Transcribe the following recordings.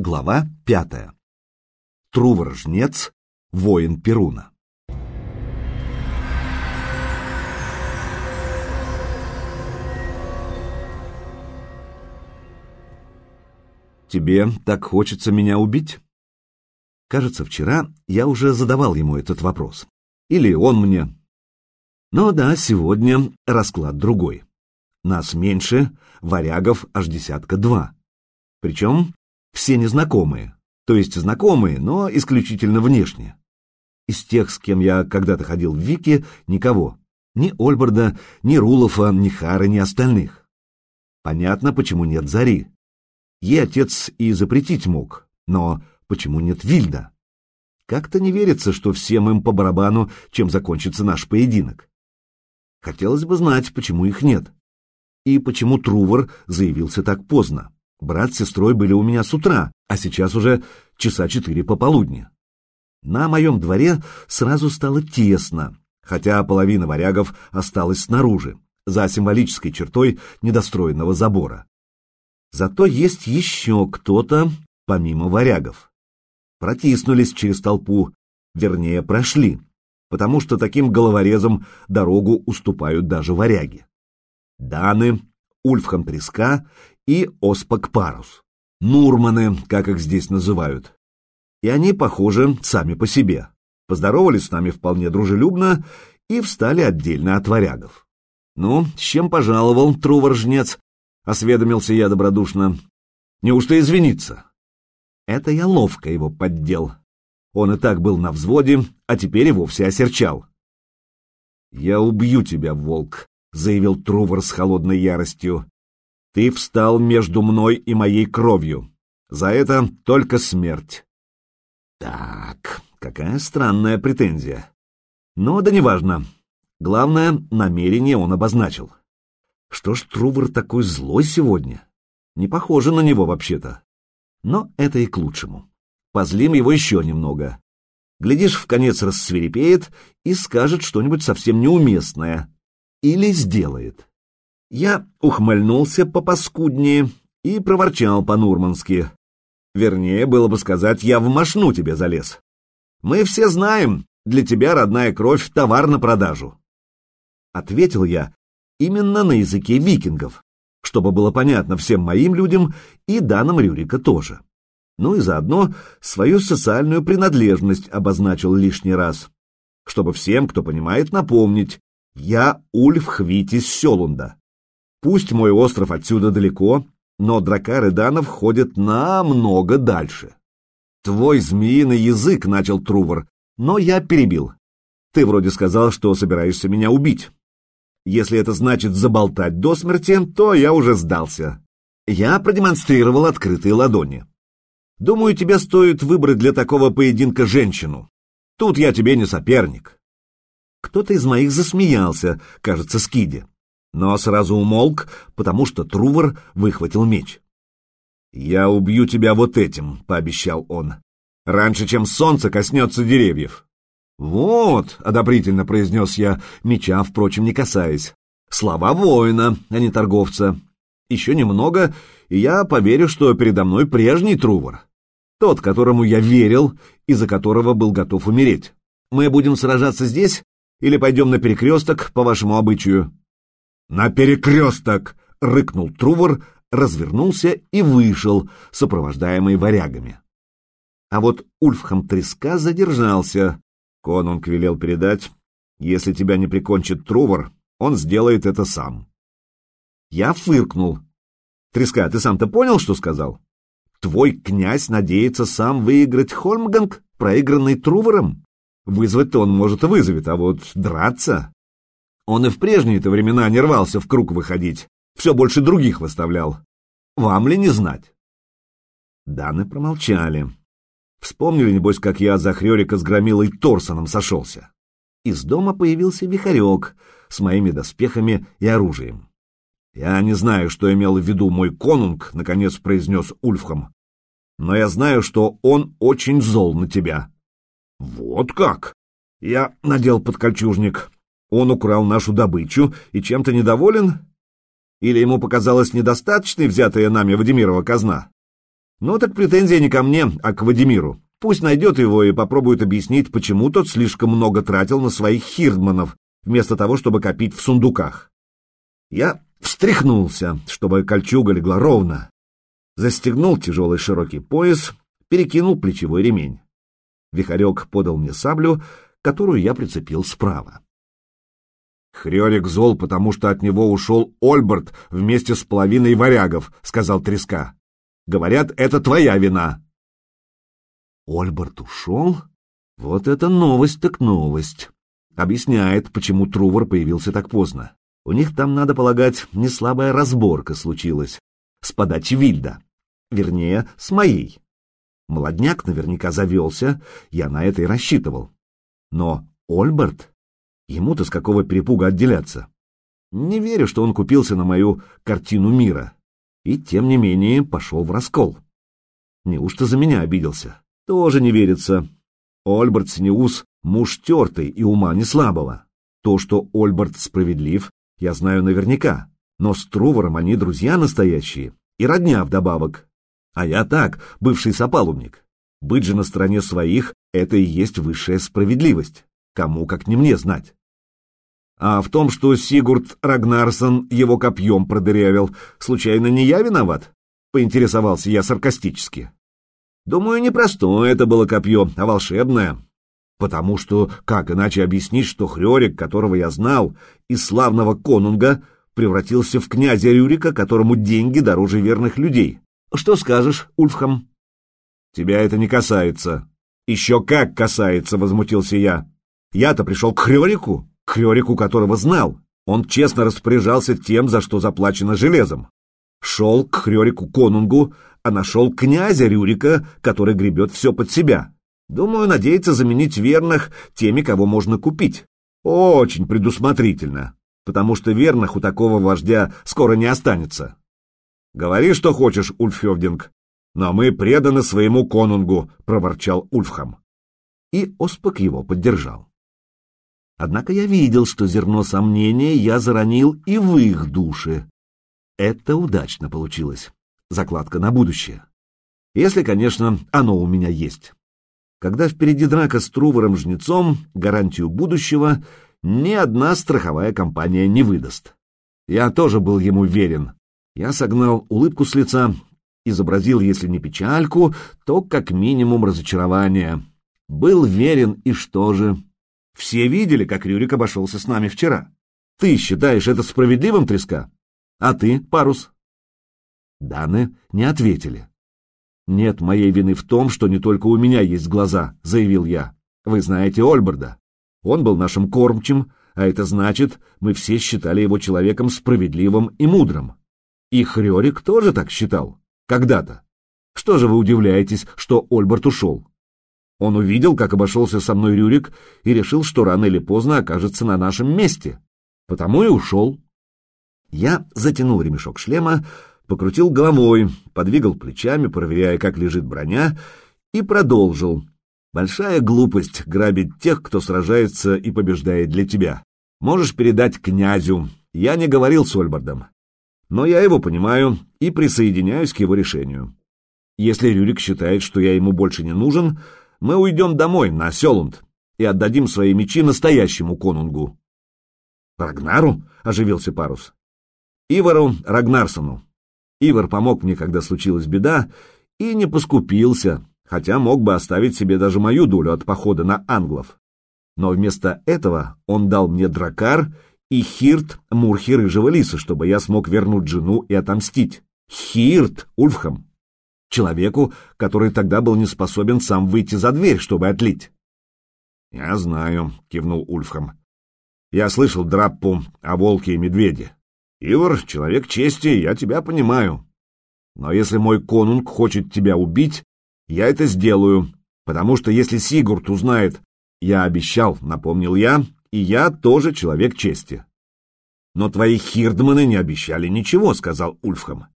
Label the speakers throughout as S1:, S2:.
S1: Глава пятая. Трувор-жнец, воин Перуна. «Тебе так хочется меня убить?» Кажется, вчера я уже задавал ему этот вопрос. Или он мне. Но да, сегодня расклад другой. Нас меньше, варягов аж десятка два. Причем все незнакомые, то есть знакомые, но исключительно внешне. Из тех, с кем я когда-то ходил в Вики, никого. Ни Ольберда, ни Рулофа, ни Хары, ни остальных. Понятно, почему нет Зари. Ей отец и запретить мог, но почему нет Вильда? Как-то не верится, что всем им по барабану, чем закончится наш поединок. Хотелось бы знать, почему их нет. И почему Трувор заявился так поздно. Брат с сестрой были у меня с утра, а сейчас уже часа четыре пополудни. На моем дворе сразу стало тесно, хотя половина варягов осталась снаружи, за символической чертой недостроенного забора. Зато есть еще кто-то, помимо варягов. Протиснулись через толпу, вернее, прошли, потому что таким головорезом дорогу уступают даже варяги. Даны, Ульфхам Треска и Оспак Парус. Нурманы, как их здесь называют. И они, похоже, сами по себе. Поздоровались с нами вполне дружелюбно и встали отдельно от варягов. «Ну, с чем пожаловал, трувор-жнец?» — осведомился я добродушно. «Неужто извиниться?» Это я ловко его поддел. Он и так был на взводе, а теперь и вовсе осерчал. «Я убью тебя, волк», — заявил Трувор с холодной яростью. Ты встал между мной и моей кровью. За это только смерть. Так, какая странная претензия. Но да неважно. Главное, намерение он обозначил. Что ж Трувор такой злой сегодня? Не похоже на него вообще-то. Но это и к лучшему. Позлим его еще немного. Глядишь, в конец рассверепеет и скажет что-нибудь совсем неуместное. Или сделает. Я ухмыльнулся попаскуднее и проворчал по-нурмански. Вернее, было бы сказать, я в мошну тебе залез. Мы все знаем, для тебя родная кровь — товар на продажу. Ответил я именно на языке викингов, чтобы было понятно всем моим людям и данным Рюрика тоже. Ну и заодно свою социальную принадлежность обозначил лишний раз, чтобы всем, кто понимает, напомнить, я Ульф Хвитис Селунда. Пусть мой остров отсюда далеко, но дракары данов ходят намного дальше. Твой змеиный язык, — начал Трувор, — но я перебил. Ты вроде сказал, что собираешься меня убить. Если это значит заболтать до смерти, то я уже сдался. Я продемонстрировал открытые ладони. Думаю, тебе стоит выбрать для такого поединка женщину. Тут я тебе не соперник. Кто-то из моих засмеялся, кажется, Скиди но сразу умолк, потому что Трувор выхватил меч. «Я убью тебя вот этим», — пообещал он, — «раньше, чем солнце коснется деревьев». «Вот», — одобрительно произнес я, меча, впрочем, не касаясь, — «слова воина, а не торговца. Еще немного, и я поверю, что передо мной прежний Трувор, тот, которому я верил и за которого был готов умереть. Мы будем сражаться здесь или пойдем на перекресток, по вашему обычаю?» «На перекресток!» — рыкнул Трувор, развернулся и вышел, сопровождаемый варягами. А вот Ульфхам Треска задержался. Конунг велел передать, если тебя не прикончит Трувор, он сделает это сам. Я фыркнул. Треска, ты сам-то понял, что сказал? Твой князь надеется сам выиграть Хольмганг, проигранный Трувором? Вызвать-то он, может, и вызовет, а вот драться... Он и в прежние-то времена не рвался в круг выходить, все больше других выставлял. Вам ли не знать? Даны промолчали. Вспомнили, небось, как я за Хрёрика с Громилой Торсоном сошелся. Из дома появился Вихарек с моими доспехами и оружием. «Я не знаю, что имел в виду мой конунг», — наконец произнес Ульфхам. «Но я знаю, что он очень зол на тебя». «Вот как?» Я надел подкольчужник. Он украл нашу добычу и чем-то недоволен? Или ему показалось недостаточной взятая нами Вадимирова казна? Ну так претензия не ко мне, а к Вадимиру. Пусть найдет его и попробует объяснить, почему тот слишком много тратил на своих хирдманов, вместо того, чтобы копить в сундуках. Я встряхнулся, чтобы кольчуга легла ровно. Застегнул тяжелый широкий пояс, перекинул плечевой ремень. Вихарек подал мне саблю, которую я прицепил справа. «Хрёрик зол, потому что от него ушел Ольберт вместе с половиной варягов», — сказал Треска. «Говорят, это твоя вина». «Ольберт ушел? Вот это новость так новость. Объясняет, почему Трувор появился так поздно. У них там, надо полагать, не слабая разборка случилась. С подачи Вильда. Вернее, с моей. Молодняк наверняка завелся, я на это и рассчитывал. Но Ольберт? Ему-то с какого перепуга отделяться? Не верю, что он купился на мою картину мира. И, тем не менее, пошел в раскол. Неужто за меня обиделся? Тоже не верится. Ольберт Синеус — муж тертый и ума не слабого. То, что Ольберт справедлив, я знаю наверняка. Но с Трувором они друзья настоящие и родня вдобавок. А я так, бывший сопалубник. Быть же на стороне своих — это и есть высшая справедливость. Кому, как не мне, знать. А в том, что Сигурд Рагнарсон его копьем продырявил, случайно не я виноват? Поинтересовался я саркастически. Думаю, не простое это было копье, а волшебное. Потому что, как иначе объяснить, что Хрёрик, которого я знал, из славного конунга, превратился в князя Рюрика, которому деньги дороже верных людей? Что скажешь, Ульфхам? Тебя это не касается. Еще как касается, возмутился я. Я-то пришел к Хрёрику, к Хрёрику, которого знал. Он честно распоряжался тем, за что заплачено железом. Шел к Хрёрику Конунгу, а нашел князя Рюрика, который гребет все под себя. Думаю, надеется заменить верных теми, кого можно купить. Очень предусмотрительно, потому что верных у такого вождя скоро не останется. «Говори, что хочешь, Ульфхевдинг, но мы преданы своему конунгу», — проворчал Ульфхам. И Оспак его поддержал. Однако я видел, что зерно сомнения я заронил и в их души. Это удачно получилось. Закладка на будущее. Если, конечно, оно у меня есть. Когда впереди драка с Трувором-жнецом, гарантию будущего ни одна страховая компания не выдаст. Я тоже был ему верен, я согнал улыбку с лица, изобразил, если не печальку, то как минимум разочарование. Был верен и что же? Все видели, как Рюрик обошелся с нами вчера. Ты считаешь это справедливым, треска? А ты, парус? Даны не ответили. «Нет моей вины в том, что не только у меня есть глаза», — заявил я. «Вы знаете Ольберда. Он был нашим кормчим, а это значит, мы все считали его человеком справедливым и мудрым. И Хрёрик тоже так считал. Когда-то. Что же вы удивляетесь, что Ольберт ушел? Он увидел, как обошелся со мной Рюрик, и решил, что рано или поздно окажется на нашем месте. Потому и ушел. Я затянул ремешок шлема, покрутил головой, подвигал плечами, проверяя, как лежит броня, и продолжил. Большая глупость грабить тех, кто сражается и побеждает для тебя. Можешь передать князю. Я не говорил с Ольбардом но я его понимаю и присоединяюсь к его решению. Если Рюрик считает, что я ему больше не нужен, мы уйдем домой, на Селунд, и отдадим свои мечи настоящему конунгу. «Рагнару?» — оживился Парус. «Ивару Рагнарсону. Ивар помог мне, когда случилась беда, и не поскупился, хотя мог бы оставить себе даже мою долю от похода на англов. Но вместо этого он дал мне дракар и Хирт Мурхи Рыжего Лиса, чтобы я смог вернуть жену и отомстить. Хирт Ульфхам. Человеку, который тогда был не способен сам выйти за дверь, чтобы отлить. «Я знаю», — кивнул Ульфхам. «Я слышал драппу о волке и медведе. Ивар — человек чести, я тебя понимаю. Но если мой конунг хочет тебя убить, я это сделаю, потому что если Сигурд узнает, я обещал, напомнил я, и я тоже человек чести. Но твои хирдманы не обещали ничего, сказал Ульфхам.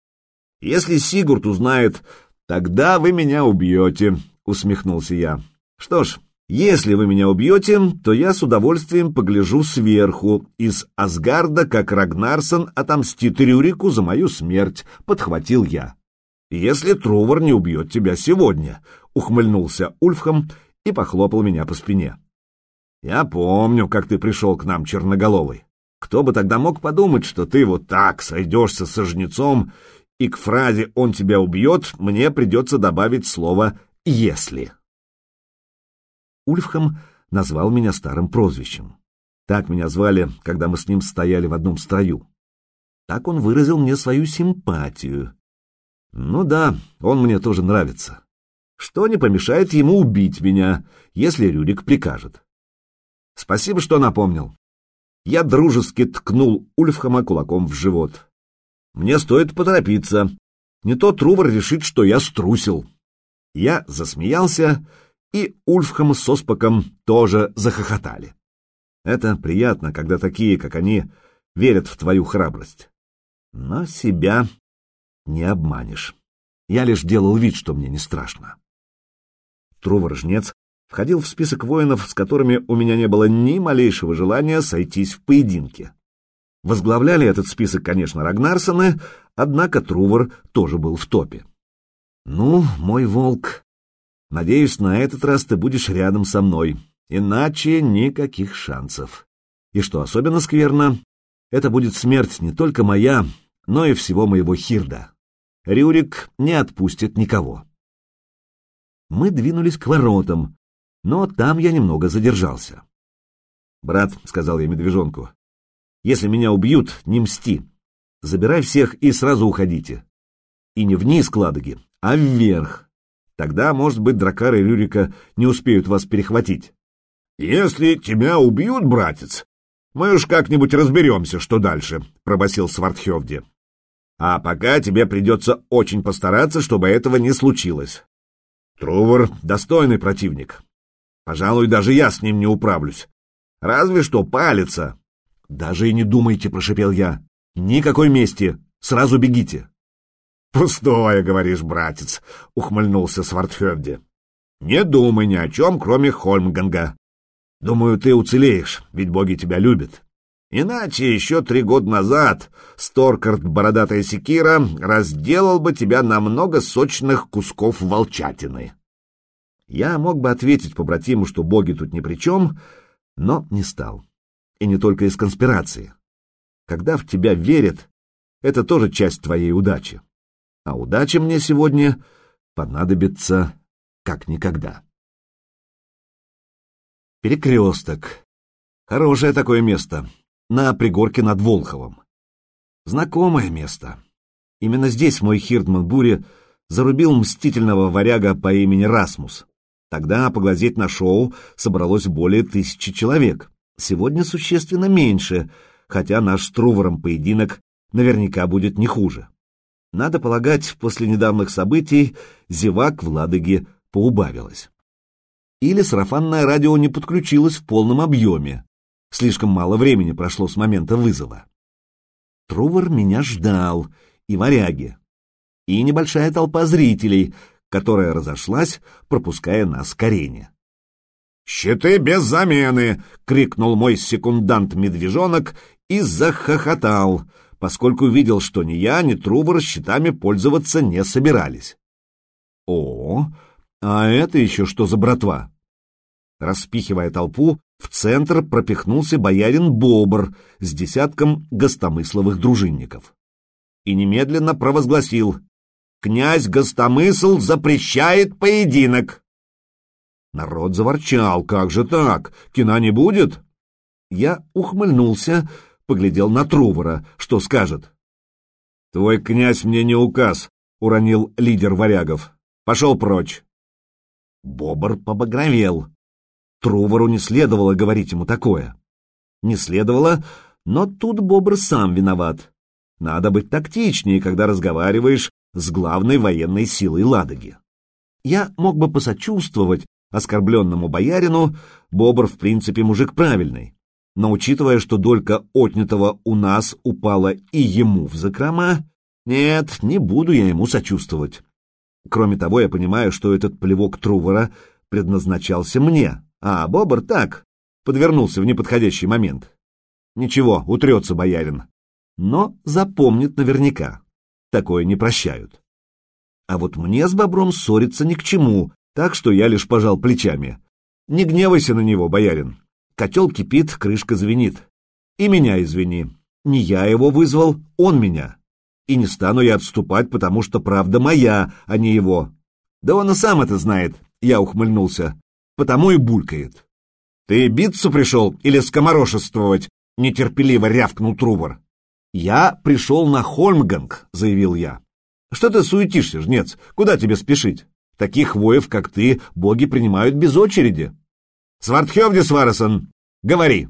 S1: Если Сигурд узнает, тогда вы меня убьете, усмехнулся я. Что ж, если вы меня убьете, то я с удовольствием погляжу сверху из Асгарда, как Рагнарсон отомстит Рюрику за мою смерть, подхватил я. если Трувор не убьет тебя сегодня», — ухмыльнулся Ульфхам и похлопал меня по спине. «Я помню, как ты пришел к нам, черноголовый. Кто бы тогда мог подумать, что ты вот так сойдешься с жнецом, и к фразе «он тебя убьет» мне придется добавить слово «если». Ульфхам назвал меня старым прозвищем. Так меня звали, когда мы с ним стояли в одном строю. Так он выразил мне свою симпатию. Ну да, он мне тоже нравится. Что не помешает ему убить меня, если Рюрик прикажет. Спасибо, что напомнил. Я дружески ткнул Ульфхама кулаком в живот. Мне стоит поторопиться. Не то Трувор решит, что я струсил. Я засмеялся, и Ульфхам с Оспаком тоже захохотали. Это приятно, когда такие, как они, верят в твою храбрость. Но себя не обманешь. Я лишь делал вид, что мне не страшно. Трувор-жнец входил в список воинов, с которыми у меня не было ни малейшего желания сойтись в поединке. Возглавляли этот список, конечно, Рагнарсоны, однако Трувор тоже был в топе. «Ну, мой волк, надеюсь, на этот раз ты будешь рядом со мной, иначе никаких шансов. И что особенно скверно, это будет смерть не только моя, но и всего моего Хирда. Рюрик не отпустит никого». Мы двинулись к воротам, но там я немного задержался. «Брат», — сказал я медвежонку, если меня убьют, не мсти. Забирай всех и сразу уходите. И не вниз к Ладоге, а вверх. Тогда, может быть, Дракар и Рюрика не успеют вас перехватить. Если тебя убьют, братец, мы уж как-нибудь разберемся, что дальше, — пробасил Свардхевди. А пока тебе придется очень постараться, чтобы этого не случилось. Трувор — достойный противник. Пожалуй, даже я с ним не управлюсь. Разве что палится, «Даже и не думайте», — прошепел я. «Никакой мести! Сразу бегите!» «Пустое, говоришь, братец», — ухмыльнулся Свардхевди. «Не думай ни о чем, кроме Хольмганга. Думаю, ты уцелеешь, ведь боги тебя любят. Иначе еще три года назад Сторкард Бородатая Секира разделал бы тебя на много сочных кусков волчатины». Я мог бы ответить побратиму, что боги тут ни при чем, но не стал и не только из конспирации. Когда в тебя верят, это тоже часть твоей удачи. А удача мне сегодня понадобится как никогда. Перекресток. Хорошее такое место. На пригорке над Волховом. Знакомое место. Именно здесь мой Хирдман Бури зарубил мстительного варяга по имени Расмус. Тогда поглазеть на шоу собралось более тысячи человек сегодня существенно меньше, хотя наш с Трувором поединок наверняка будет не хуже. Надо полагать, после недавних событий зевак в Ладоге поубавилось. Или сарафанное радио не подключилось в полном объеме. Слишком мало времени прошло с момента вызова. Трувор меня ждал, и варяги, и небольшая толпа зрителей, которая разошлась, пропуская нас к арене. «Щиты без замены!» — крикнул мой секундант-медвежонок и захохотал, поскольку видел, что ни я, ни Трубор щитами пользоваться не собирались. «О, а это еще что за братва?» Распихивая толпу, в центр пропихнулся боярин Бобр с десятком гостомысловых дружинников. И немедленно провозгласил «Князь Гостомысл запрещает поединок!» Народ заворчал. «Как же так? Кино не будет?» Я ухмыльнулся, поглядел на Трувора. Что скажет? «Твой князь мне не указ», — уронил лидер варягов. «Пошел прочь». Бобр побагровел. Трувору не следовало говорить ему такое. Не следовало, но тут Бобр сам виноват. Надо быть тактичнее, когда разговариваешь с главной военной силой Ладоги. Я мог бы посочувствовать, оскорбленному боярину, Бобр в принципе мужик правильный. Но учитывая, что долька отнятого у нас упала и ему в закрома, нет, не буду я ему сочувствовать. Кроме того, я понимаю, что этот плевок Трувора предназначался мне, а Бобр так, подвернулся в неподходящий момент. Ничего, утрется боярин. Но запомнит наверняка. Такое не прощают. А вот мне с бобром ссориться ни к чему, так что я лишь пожал плечами. Не гневайся на него, боярин. Котел кипит, крышка звенит. И меня извини. Не я его вызвал, он меня. И не стану я отступать, потому что правда моя, а не его. Да он и сам это знает, я ухмыльнулся. Потому и булькает. Ты биться пришел или скоморошествовать? Нетерпеливо рявкнул Трубор. Я пришел на Хольмганг, заявил я. Что ты суетишься, жнец? Куда тебе спешить? Таких воев, как ты, боги принимают без очереди. Свартхевди Сваресон, говори.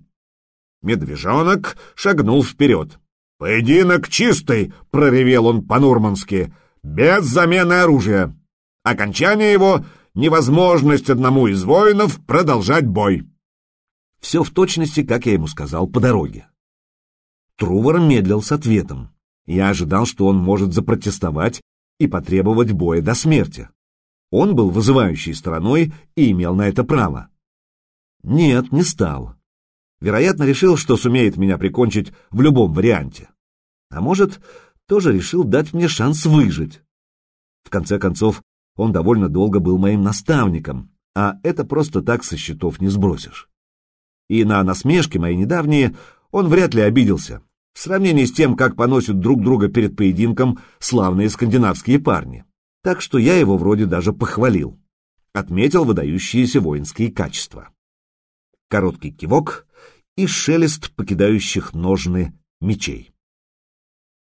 S1: Медвежонок шагнул вперед. «Поединок чистый!» — проревел он по-нурмански. «Без замены оружия. Окончание его — невозможность одному из воинов продолжать бой». Все в точности, как я ему сказал, по дороге. Трувор медлил с ответом. Я ожидал, что он может запротестовать и потребовать боя до смерти. Он был вызывающей стороной и имел на это право. Нет, не стал. Вероятно, решил, что сумеет меня прикончить в любом варианте. А может, тоже решил дать мне шанс выжить. В конце концов, он довольно долго был моим наставником, а это просто так со счетов не сбросишь. И на насмешки мои недавние он вряд ли обиделся, в сравнении с тем, как поносят друг друга перед поединком славные скандинавские парни. Так что я его вроде даже похвалил. Отметил выдающиеся воинские качества. Короткий кивок, и шелест покидающих ножны мечей.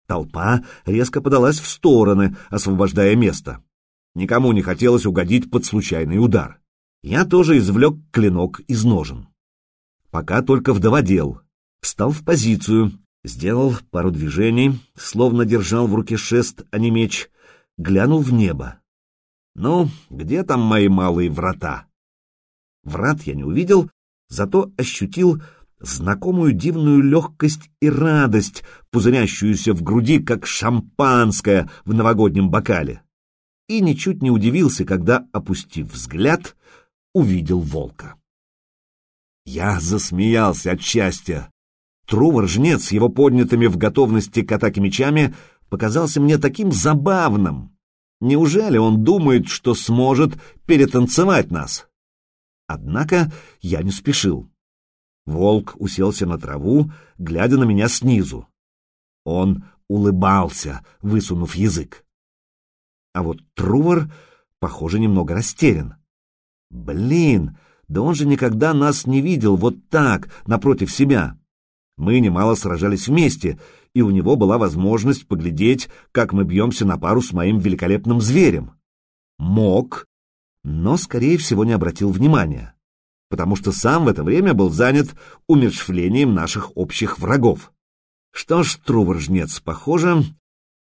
S1: Толпа резко подалась в стороны, освобождая место. Никому не хотелось угодить под случайный удар. Я тоже извлек клинок из ножен. Пока только вдоводел. Встал в позицию, сделал пару движений, словно держал в руке шест, а не меч, глянул в небо. Ну, где там мои малые врата? Врат я не увидел, зато ощутил знакомую дивную легкость и радость, пузырящуюся в груди, как шампанское в новогоднем бокале. И ничуть не удивился, когда, опустив взгляд, увидел волка. Я засмеялся от счастья. Трувор-жнец с его поднятыми в готовности к атаке мечами показался мне таким забавным. Неужели он думает, что сможет перетанцевать нас? Однако я не спешил. Волк уселся на траву, глядя на меня снизу. Он улыбался, высунув язык. А вот Трувор, похоже, немного растерян. Блин, да он же никогда нас не видел вот так, напротив себя. Мы немало сражались вместе, и у него была возможность поглядеть, как мы бьемся на пару с моим великолепным зверем. Мог, но, скорее всего, не обратил внимания потому что сам в это время был занят умерщвлением наших общих врагов. Что ж, Трувор-жнец, похоже,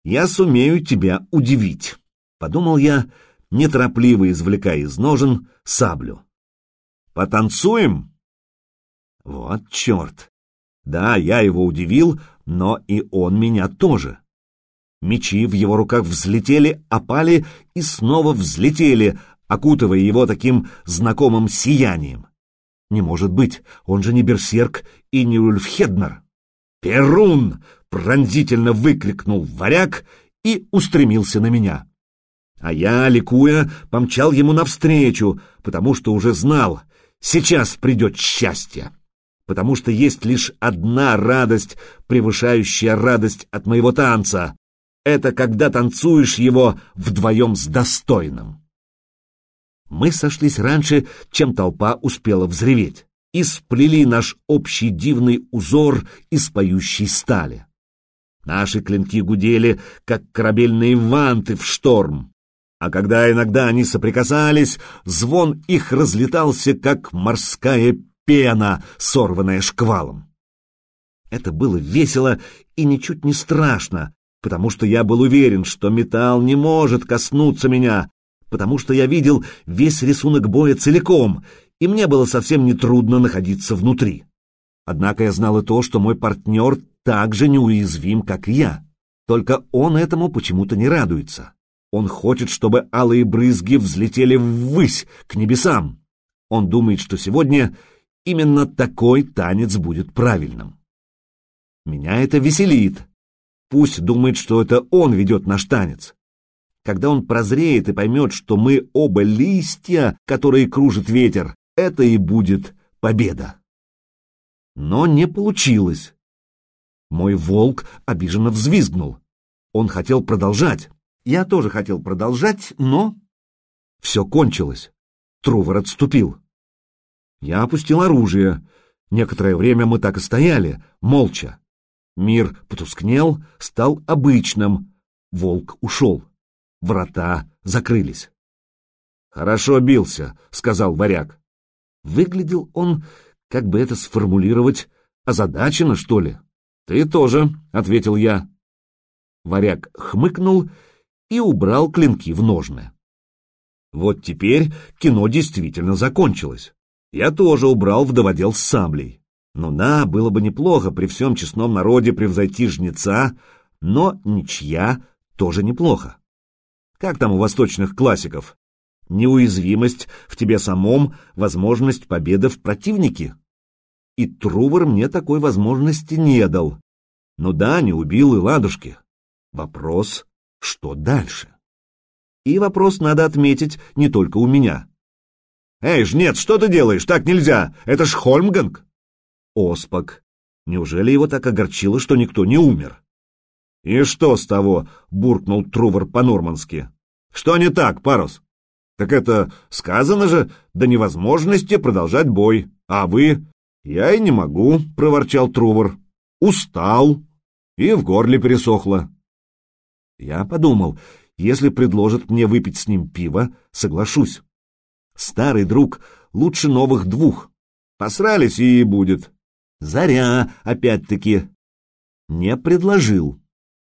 S1: я сумею тебя удивить, — подумал я, неторопливо извлекая из ножен саблю. Потанцуем? Вот черт! Да, я его удивил, но и он меня тоже. Мечи в его руках взлетели, опали и снова взлетели, окутывая его таким знакомым сиянием. Не может быть, он же не Берсерк и не Ульфхеднер. «Перун!» — пронзительно выкрикнул варяг и устремился на меня. А я, ликуя, помчал ему навстречу, потому что уже знал, сейчас придет счастье. Потому что есть лишь одна радость, превышающая радость от моего танца. Это когда танцуешь его вдвоем с достойным. Мы сошлись раньше, чем толпа успела взреветь, и сплели наш общий дивный узор из поющей стали. Наши клинки гудели, как корабельные ванты в шторм, а когда иногда они соприкасались, звон их разлетался, как морская пена, сорванная шквалом. Это было весело и ничуть не страшно, потому что я был уверен, что металл не может коснуться меня, потому что я видел весь рисунок боя целиком, и мне было совсем нетрудно находиться внутри. Однако я знал и то, что мой партнер так же неуязвим, как и я. Только он этому почему-то не радуется. Он хочет, чтобы алые брызги взлетели ввысь, к небесам. Он думает, что сегодня именно такой танец будет правильным. Меня это веселит. Пусть думает, что это он ведет наш танец. Когда он прозреет и поймет, что мы оба листья, которые кружит ветер, это и будет победа. Но не получилось. Мой волк обиженно взвизгнул. Он хотел продолжать. Я тоже хотел продолжать, но... Все кончилось. Трувор отступил. Я опустил оружие. Некоторое время мы так и стояли, молча. Мир потускнел, стал обычным. Волк ушел. Врата закрылись. «Хорошо бился», — сказал варяг. Выглядел он, как бы это сформулировать, озадаченно, что ли. «Ты тоже», — ответил я. Варяг хмыкнул и убрал клинки в ножны. Вот теперь кино действительно закончилось. Я тоже убрал вдоводел с саблей. Ну да, было бы неплохо при всем честном народе превзойти жнеца, но ничья тоже неплохо. Как там у восточных классиков? Неуязвимость в тебе самом, возможность победы в противнике. И Трувор мне такой возможности не дал. Ну да, не убил и ладушки. Вопрос, что дальше? И вопрос надо отметить не только у меня. «Эй, жнец, что ты делаешь? Так нельзя! Это ж Хольмганг!» Оспак. Неужели его так огорчило, что никто не умер? «И что с того?» — буркнул Трувор по-нормански. «Что не так, Парус?» «Так это сказано же до невозможности продолжать бой. А вы?» «Я и не могу», — проворчал Трувор. «Устал». И в горле пересохло. Я подумал, если предложат мне выпить с ним пиво, соглашусь. Старый друг лучше новых двух. Посрались и будет. Заря, опять-таки. Не предложил.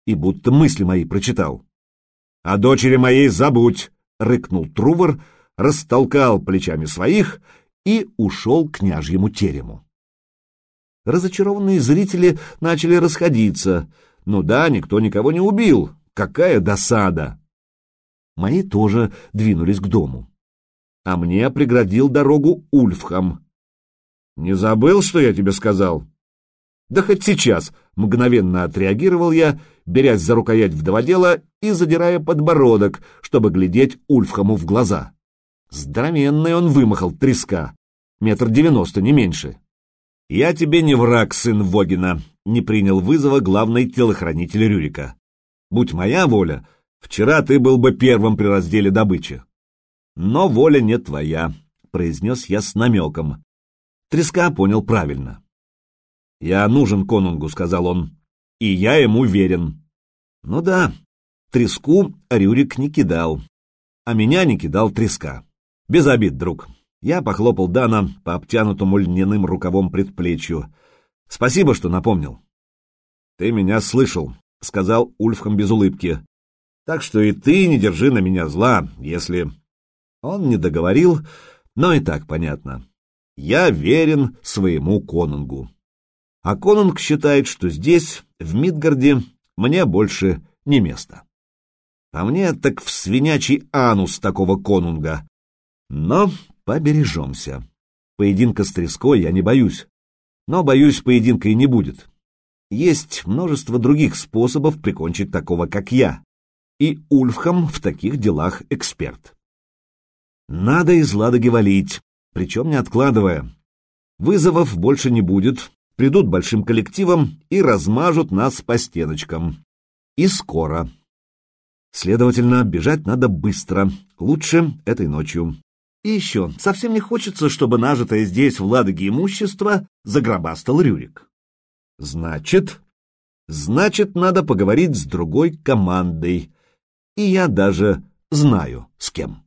S1: И будто мысли мои прочитал. — О дочери моей забудь! — рыкнул Трувор, растолкал плечами своих и ушел к княжьему терему. Разочарованные зрители начали расходиться. Ну да, никто никого не убил. Какая досада! Мои тоже двинулись к дому. А мне преградил дорогу Ульфхам. «Не забыл, что я тебе сказал?» «Да хоть сейчас!» — мгновенно отреагировал я, берясь за рукоять вдоводела и задирая подбородок, чтобы глядеть Ульфхаму в глаза. Здоровенный он вымахал треска, метр девяносто, не меньше. «Я тебе не враг, сын Вогина», — не принял вызова главный телохранитель Рюрика. «Будь моя воля, вчера ты был бы первым при разделе добычи». «Но воля не твоя», — произнес я с намеком. Треска понял правильно. «Я нужен конунгу», — сказал он, — «и я ему верен». Ну да, треску Рюрик не кидал, а меня не кидал треска. Без обид, друг. Я похлопал Дана по обтянутому льняным рукавом предплечью. Спасибо, что напомнил. Ты меня слышал, — сказал Ульфхам без улыбки. Так что и ты не держи на меня зла, если... Он не договорил, но и так понятно. Я верен своему конунгу. А конунг считает, что здесь, в Мидгарде, мне больше не место. А мне так в свинячий анус такого конунга. Но побережемся. Поединка с треской я не боюсь. Но, боюсь, поединка и не будет. Есть множество других способов прикончить такого, как я. И Ульфхам в таких делах эксперт. Надо из Ладоги валить, причем не откладывая. Вызовов больше не будет, придут большим коллективом и размажут нас по стеночкам. И скоро. Следовательно, бежать надо быстро, лучше этой ночью. И еще, совсем не хочется, чтобы нажитое здесь в Ладоге имущество загробастал Рюрик. Значит, значит, надо поговорить с другой командой. И я даже знаю, с кем.